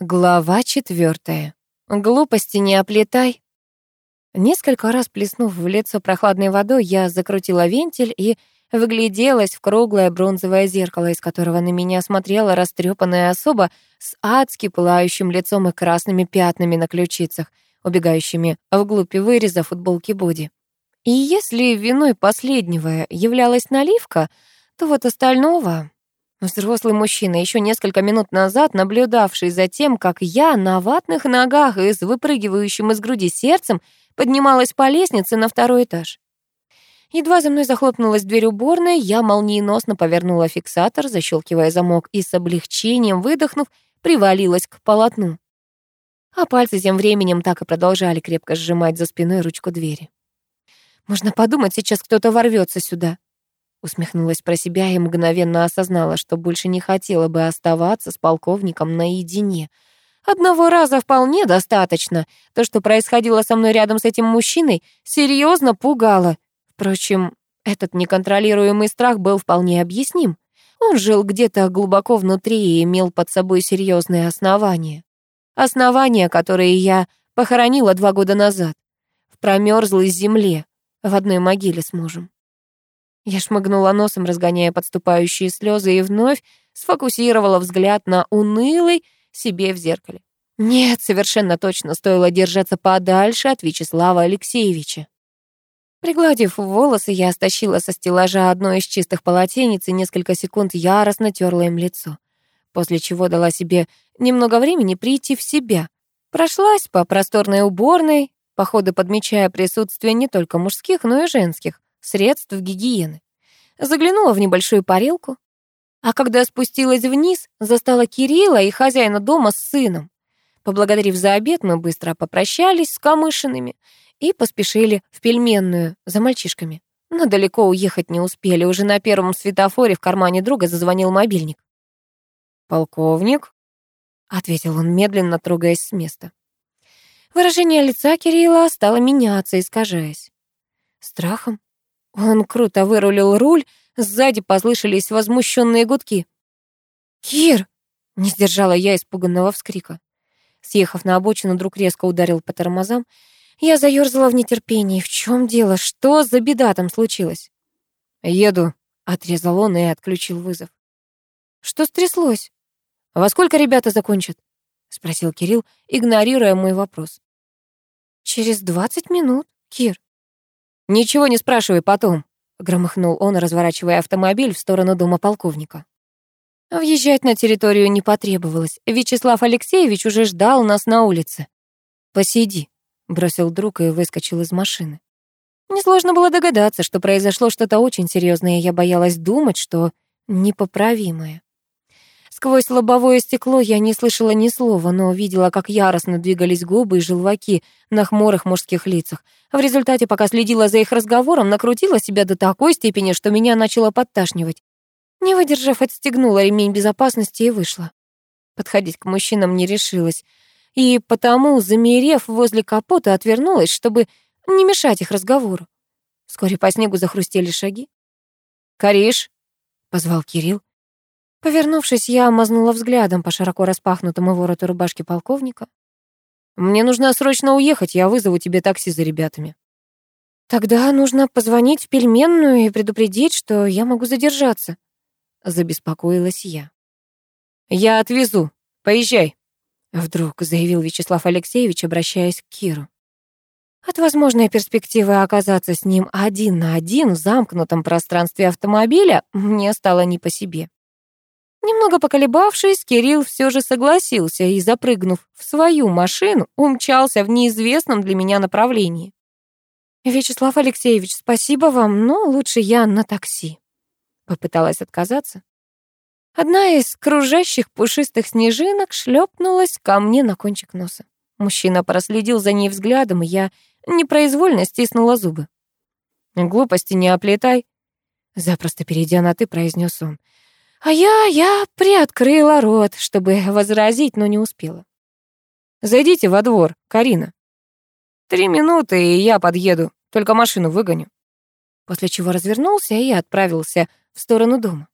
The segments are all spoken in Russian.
Глава четвертая. Глупости не оплетай. Несколько раз плеснув в лицо прохладной водой, я закрутила вентиль и выгляделась в круглое бронзовое зеркало, из которого на меня смотрела растрепанная особа с адски пылающим лицом и красными пятнами на ключицах, убегающими вглубь выреза футболки Боди. И если виной последнего являлась наливка, то вот остального Взрослый мужчина, еще несколько минут назад наблюдавший за тем, как я на ватных ногах и с выпрыгивающим из груди сердцем поднималась по лестнице на второй этаж. Едва за мной захлопнулась дверь уборной, я молниеносно повернула фиксатор, защелкивая замок, и с облегчением выдохнув, привалилась к полотну. А пальцы тем временем так и продолжали крепко сжимать за спиной ручку двери. Можно подумать, сейчас кто-то ворвется сюда. Усмехнулась про себя и мгновенно осознала, что больше не хотела бы оставаться с полковником наедине. Одного раза вполне достаточно. То, что происходило со мной рядом с этим мужчиной, серьезно пугало. Впрочем, этот неконтролируемый страх был вполне объясним. Он жил где-то глубоко внутри и имел под собой серьезные основания. Основания, которые я похоронила два года назад. В промерзлой земле, в одной могиле с мужем. Я шмыгнула носом, разгоняя подступающие слезы, и вновь сфокусировала взгляд на унылый себе в зеркале. Нет, совершенно точно стоило держаться подальше от Вячеслава Алексеевича. Пригладив волосы, я стащила со стеллажа одно из чистых полотенец и несколько секунд яростно терла им лицо, после чего дала себе немного времени прийти в себя. Прошлась по просторной уборной, походу подмечая присутствие не только мужских, но и женских, средств гигиены. Заглянула в небольшую парилку, а когда спустилась вниз, застала Кирилла и хозяина дома с сыном. Поблагодарив за обед, мы быстро попрощались с Камышиными и поспешили в пельменную за мальчишками. Но далеко уехать не успели. Уже на первом светофоре в кармане друга зазвонил мобильник. «Полковник?» — ответил он, медленно трогаясь с места. Выражение лица Кирилла стало меняться, искажаясь. Страхом, он круто вырулил руль, сзади послышались возмущенные гудки. «Кир!» — не сдержала я испуганного вскрика. Съехав на обочину, друг резко ударил по тормозам. Я заёрзала в нетерпении. В чем дело? Что за беда там случилась? «Еду», — отрезал он и отключил вызов. «Что стряслось? Во сколько ребята закончат?» — спросил Кирилл, игнорируя мой вопрос. «Через двадцать минут, Кир». «Ничего не спрашивай потом», — громыхнул он, разворачивая автомобиль в сторону дома полковника. Въезжать на территорию не потребовалось. Вячеслав Алексеевич уже ждал нас на улице. «Посиди», — бросил друг и выскочил из машины. Несложно было догадаться, что произошло что-то очень серьезное, я боялась думать, что непоправимое. Сквозь лобовое стекло я не слышала ни слова, но видела, как яростно двигались губы и желваки на хмурых мужских лицах. В результате, пока следила за их разговором, накрутила себя до такой степени, что меня начало подташнивать. Не выдержав, отстегнула ремень безопасности и вышла. Подходить к мужчинам не решилась. И потому, замерев возле капота, отвернулась, чтобы не мешать их разговору. Вскоре по снегу захрустели шаги. «Кариш!» — позвал Кирилл. Повернувшись, я мазнула взглядом по широко распахнутому вороту рубашки полковника. «Мне нужно срочно уехать, я вызову тебе такси за ребятами». «Тогда нужно позвонить в пельменную и предупредить, что я могу задержаться», — забеспокоилась я. «Я отвезу. Поезжай», — вдруг заявил Вячеслав Алексеевич, обращаясь к Киру. От возможной перспективы оказаться с ним один на один в замкнутом пространстве автомобиля мне стало не по себе. Немного поколебавшись, Кирилл все же согласился и, запрыгнув в свою машину, умчался в неизвестном для меня направлении. «Вячеслав Алексеевич, спасибо вам, но лучше я на такси». Попыталась отказаться. Одна из кружащих пушистых снежинок шлепнулась ко мне на кончик носа. Мужчина проследил за ней взглядом, и я непроизвольно стиснула зубы. «Глупости не оплетай», — запросто перейдя на «ты», произнес он. А я, я приоткрыла рот, чтобы возразить, но не успела. «Зайдите во двор, Карина. Три минуты, и я подъеду, только машину выгоню». После чего развернулся и отправился в сторону дома.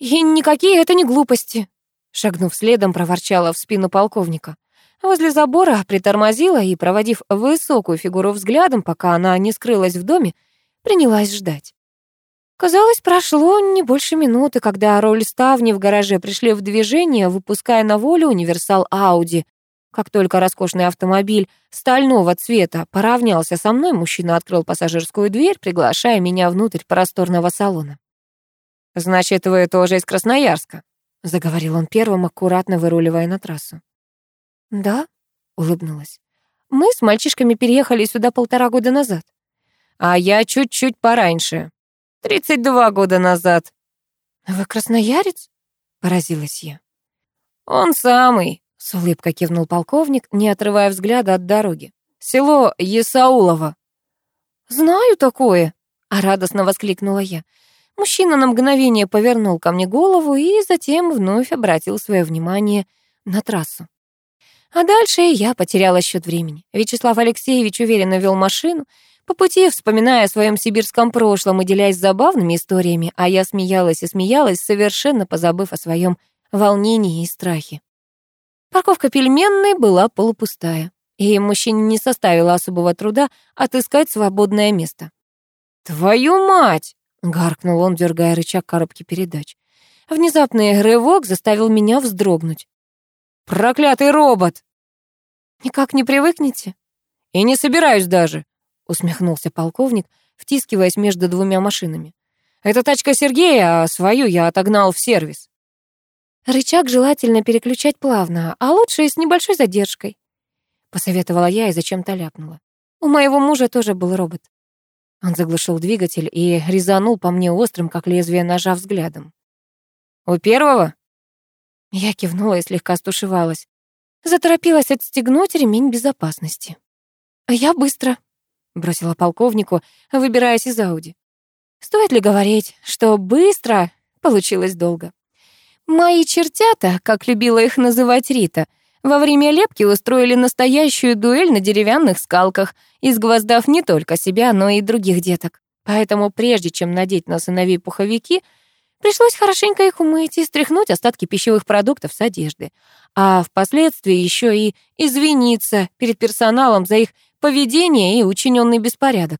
«И никакие это не глупости», — Шагнув следом, проворчала в спину полковника. Возле забора притормозила и, проводив высокую фигуру взглядом, пока она не скрылась в доме, принялась ждать. Казалось, прошло не больше минуты, когда роль ставни в гараже пришли в движение, выпуская на волю универсал Ауди. Как только роскошный автомобиль стального цвета поравнялся со мной, мужчина открыл пассажирскую дверь, приглашая меня внутрь просторного салона. «Значит, вы тоже из Красноярска?» — заговорил он первым, аккуратно выруливая на трассу. «Да», — улыбнулась. «Мы с мальчишками переехали сюда полтора года назад». «А я чуть-чуть пораньше. Тридцать два года назад». «Вы красноярец?» — поразилась я. «Он самый», — с улыбкой кивнул полковник, не отрывая взгляда от дороги. «Село Есаулово». «Знаю такое», — а радостно воскликнула я. Мужчина на мгновение повернул ко мне голову и затем вновь обратил свое внимание на трассу. А дальше я потеряла счет времени. Вячеслав Алексеевич уверенно вел машину, по пути вспоминая о своем сибирском прошлом и делясь забавными историями, а я смеялась и смеялась, совершенно позабыв о своем волнении и страхе. Парковка пельменной была полупустая, и мужчине не составило особого труда отыскать свободное место. «Твою мать!» Гаркнул он, дергая рычаг коробки передач. Внезапный рывок заставил меня вздрогнуть. «Проклятый робот!» «Никак не привыкнете?» «И не собираюсь даже», — усмехнулся полковник, втискиваясь между двумя машинами. «Это тачка Сергея, а свою я отогнал в сервис». «Рычаг желательно переключать плавно, а лучше с небольшой задержкой», — посоветовала я и зачем-то ляпнула. «У моего мужа тоже был робот». Он заглушил двигатель и резанул по мне острым, как лезвие ножа, взглядом. «У первого?» Я кивнула и слегка стушевалась. Заторопилась отстегнуть ремень безопасности. «А я быстро», — бросила полковнику, выбираясь из Ауди. «Стоит ли говорить, что быстро получилось долго?» Мои чертята, как любила их называть Рита, во время лепки устроили настоящую дуэль на деревянных скалках, изгвоздав не только себя, но и других деток. Поэтому прежде чем надеть на сыновей пуховики, пришлось хорошенько их умыть и стряхнуть остатки пищевых продуктов с одежды. А впоследствии еще и извиниться перед персоналом за их поведение и учиненный беспорядок.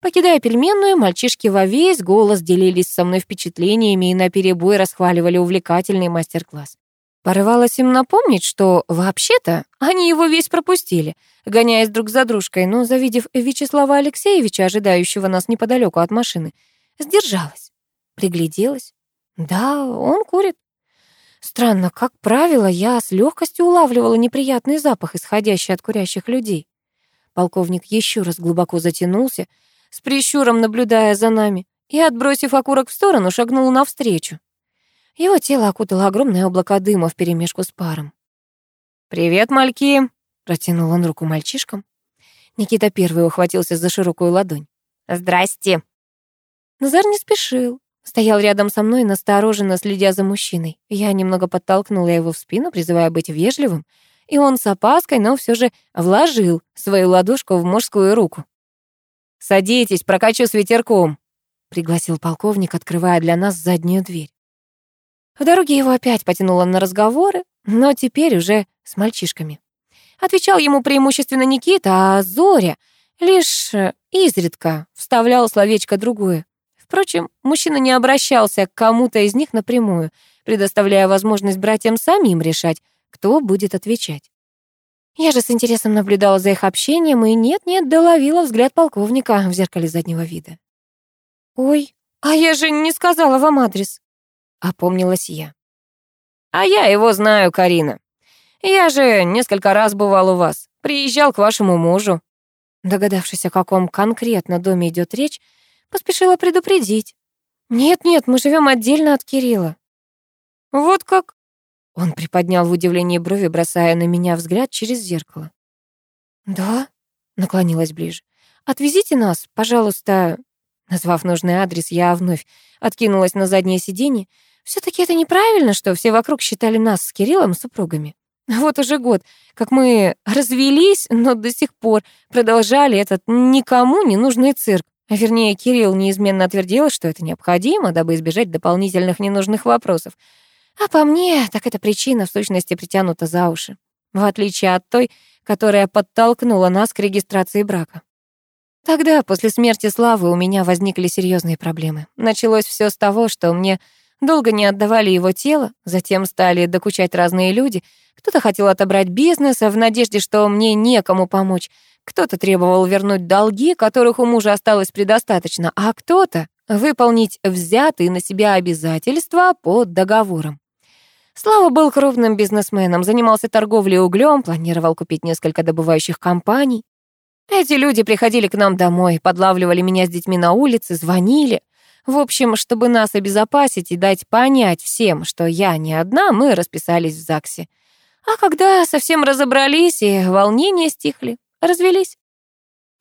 Покидая пельменную, мальчишки во весь голос делились со мной впечатлениями и наперебой расхваливали увлекательный мастер-класс. Порывалась им напомнить, что вообще-то они его весь пропустили, гоняясь друг за дружкой, но, завидев Вячеслава Алексеевича, ожидающего нас неподалеку от машины, сдержалась, пригляделась. Да, он курит. Странно, как правило, я с легкостью улавливала неприятный запах, исходящий от курящих людей. Полковник еще раз глубоко затянулся, с прищуром наблюдая за нами, и, отбросив окурок в сторону, шагнул навстречу. Его тело окутало огромное облако дыма вперемешку с паром. «Привет, мальки!» — протянул он руку мальчишкам. Никита первый ухватился за широкую ладонь. «Здрасте!» Назар не спешил. Стоял рядом со мной, настороженно следя за мужчиной. Я немного подтолкнула его в спину, призывая быть вежливым, и он с опаской, но все же вложил свою ладошку в мужскую руку. «Садитесь, прокачу с ветерком», — пригласил полковник, открывая для нас заднюю дверь. В дороге его опять потянуло на разговоры, но теперь уже с мальчишками. Отвечал ему преимущественно Никита, а Зоря лишь э, изредка вставлял словечко другое. Впрочем, мужчина не обращался к кому-то из них напрямую, предоставляя возможность братьям самим решать, кто будет отвечать. Я же с интересом наблюдала за их общением и нет-нет доловила взгляд полковника в зеркале заднего вида. «Ой, а я же не сказала вам адрес», опомнилась я. А я его знаю, Карина. Я же несколько раз бывал у вас. Приезжал к вашему мужу. Догадавшись, о каком конкретно доме идет речь, поспешила предупредить. «Нет-нет, мы живем отдельно от Кирилла». «Вот как?» Он приподнял в удивлении брови, бросая на меня взгляд через зеркало. «Да?» — наклонилась ближе. «Отвезите нас, пожалуйста». Назвав нужный адрес, я вновь откинулась на заднее сиденье. все таки это неправильно, что все вокруг считали нас с Кириллом супругами. Вот уже год, как мы развелись, но до сих пор продолжали этот никому не нужный цирк. А вернее, Кирилл неизменно твердил, что это необходимо, дабы избежать дополнительных ненужных вопросов. А по мне, так эта причина в сущности притянута за уши, в отличие от той, которая подтолкнула нас к регистрации брака. Тогда, после смерти Славы, у меня возникли серьезные проблемы. Началось все с того, что мне долго не отдавали его тело, затем стали докучать разные люди. Кто-то хотел отобрать бизнес в надежде, что мне некому помочь. Кто-то требовал вернуть долги, которых у мужа осталось предостаточно, а кто-то выполнить взятые на себя обязательства по договорам. Слава был крупным бизнесменом, занимался торговлей углем, планировал купить несколько добывающих компаний. Эти люди приходили к нам домой, подлавливали меня с детьми на улице, звонили. В общем, чтобы нас обезопасить и дать понять всем, что я не одна, мы расписались в ЗАГСе. А когда совсем разобрались и волнения стихли, развелись.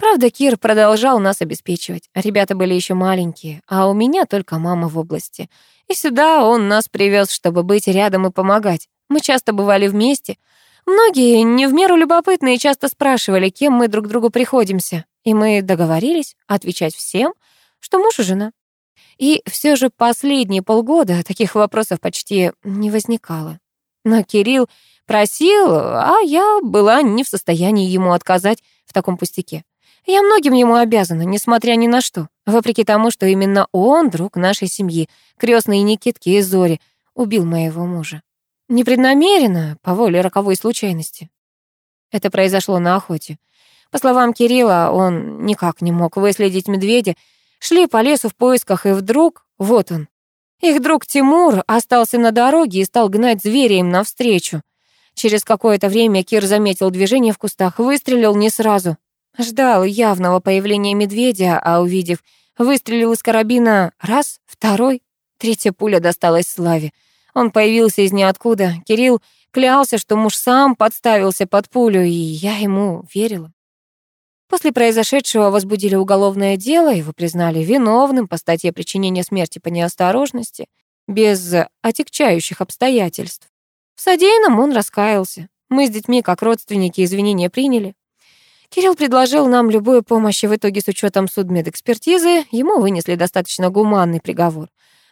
Правда, Кир продолжал нас обеспечивать. Ребята были еще маленькие, а у меня только мама в области. И сюда он нас привез, чтобы быть рядом и помогать. Мы часто бывали вместе. Многие не в меру любопытные часто спрашивали, кем мы друг другу приходимся. И мы договорились отвечать всем, что муж и жена. И все же последние полгода таких вопросов почти не возникало. Но Кирилл просил, а я была не в состоянии ему отказать в таком пустяке. Я многим ему обязана, несмотря ни на что. Вопреки тому, что именно он, друг нашей семьи, крестный Никитки и Зори, убил моего мужа. Непреднамеренно, по воле роковой случайности. Это произошло на охоте. По словам Кирилла, он никак не мог выследить медведя. Шли по лесу в поисках, и вдруг, вот он. Их друг Тимур остался на дороге и стал гнать зверя им навстречу. Через какое-то время Кир заметил движение в кустах, выстрелил не сразу. Ждал явного появления медведя, а увидев, выстрелил из карабина раз, второй, третья пуля досталась Славе. Он появился из ниоткуда. Кирилл клялся, что муж сам подставился под пулю, и я ему верила. После произошедшего возбудили уголовное дело, его признали виновным по статье причинения смерти по неосторожности, без отягчающих обстоятельств. В содеянном он раскаялся. Мы с детьми, как родственники, извинения приняли. Кирилл предложил нам любую помощь, и в итоге с учетом судмедэкспертизы ему вынесли достаточно гуманный приговор.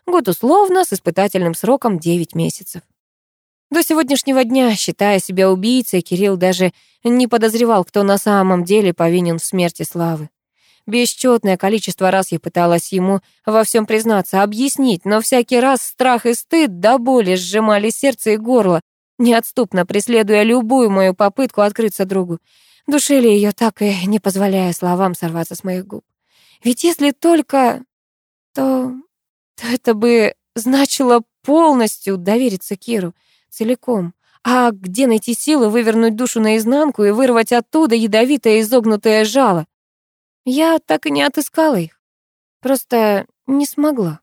Год условно, с испытательным сроком 9 месяцев. До сегодняшнего дня, считая себя убийцей, Кирилл даже не подозревал, кто на самом деле повинен в смерти Славы. Бесчетное количество раз я пыталась ему во всем признаться, объяснить, но всякий раз страх и стыд до боли сжимали сердце и горло, неотступно преследуя любую мою попытку открыться другу. Душили ее так и не позволяя словам сорваться с моих губ. Ведь если только... то... то это бы значило полностью довериться Киру, целиком. А где найти силы вывернуть душу наизнанку и вырвать оттуда ядовитое изогнутое жало? Я так и не отыскала их. Просто не смогла.